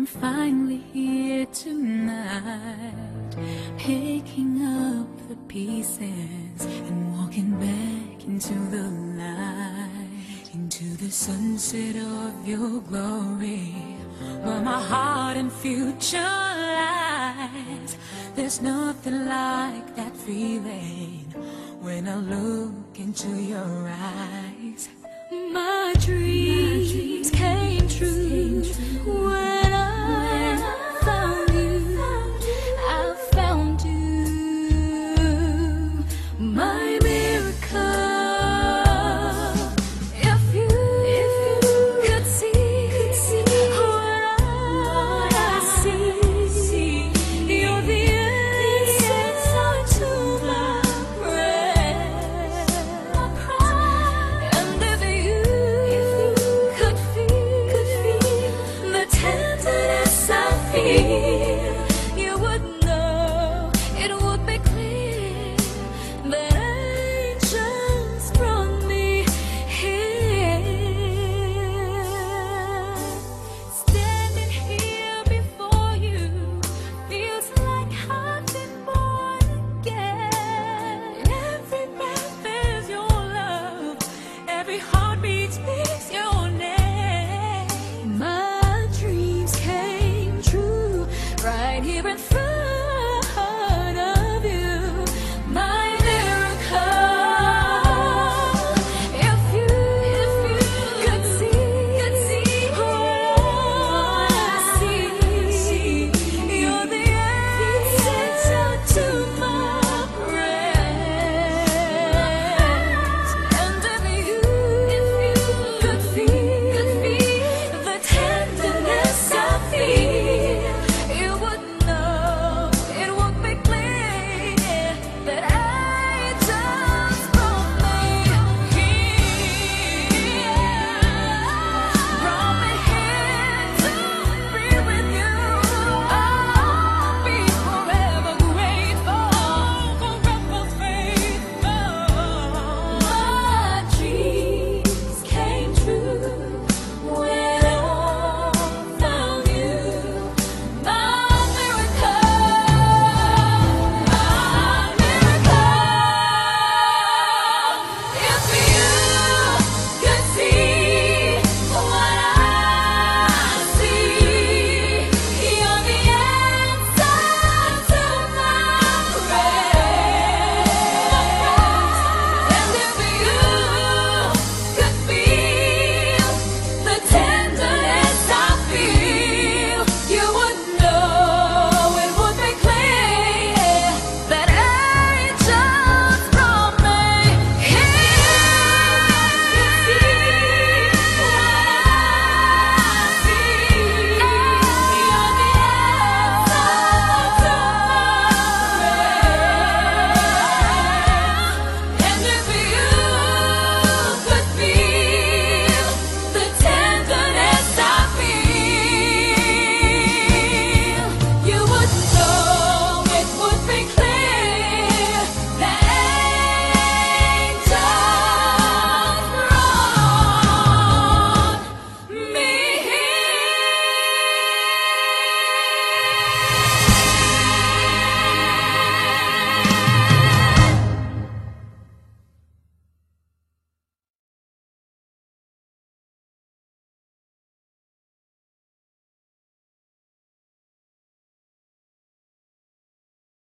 I'm finally here tonight, picking up the pieces and walking back into the light, into the sunset of your glory, where my heart and future lies. There's nothing like that feeling when I look into your eyes. My dreams, My dreams came true. Came true.